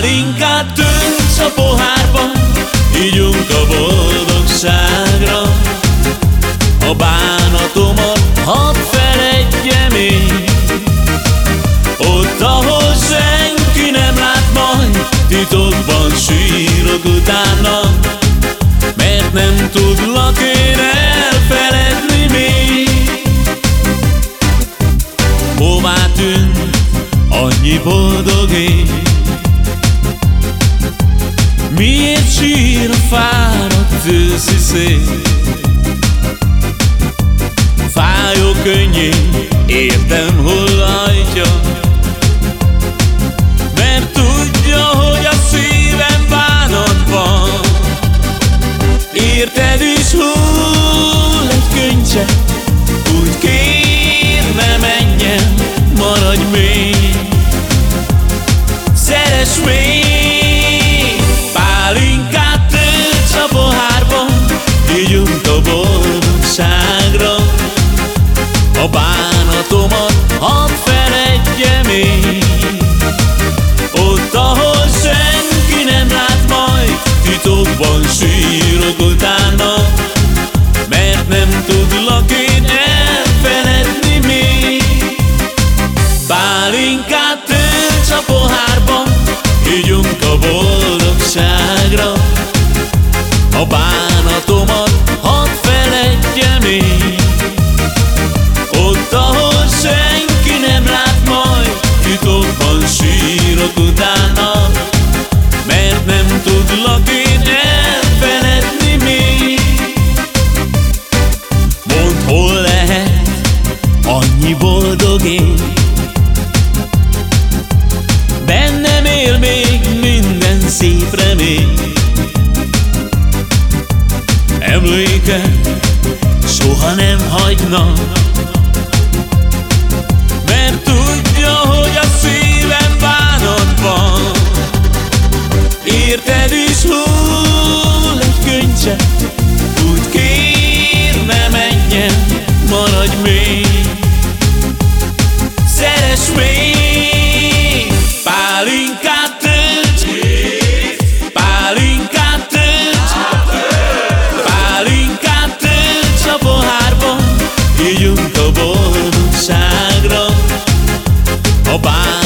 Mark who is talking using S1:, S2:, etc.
S1: Pálinkát tönc a pohárban, ígyunk a boldogságra. A bánatomat hadd feledjem én, ott, ahol senki nem lát majd, titokban sírok utána, mert nem tudlak én elfeledni még. Hová tűnt annyi boldog én? Miért sír a fáradt őszi szél? Fájó könnyén értem hullajtja Mert tudja, hogy a szívem bánatban Érted is hull egy könycse? Úgy kér, ne menjen, maradj még. Szeres még Pálinkát tölts a pohárban Ígyunk a boldogságra. A bánatomat hadd feledjem én. Ott, ahol senki nem lát majd Titokban sírok utána Mert nem tudlak én elfeledni még. Mondd, hol lehet annyi boldog én hagynak Mert tudja, hogy a szívem bánatban Érted is hull egy könycse A bánatomat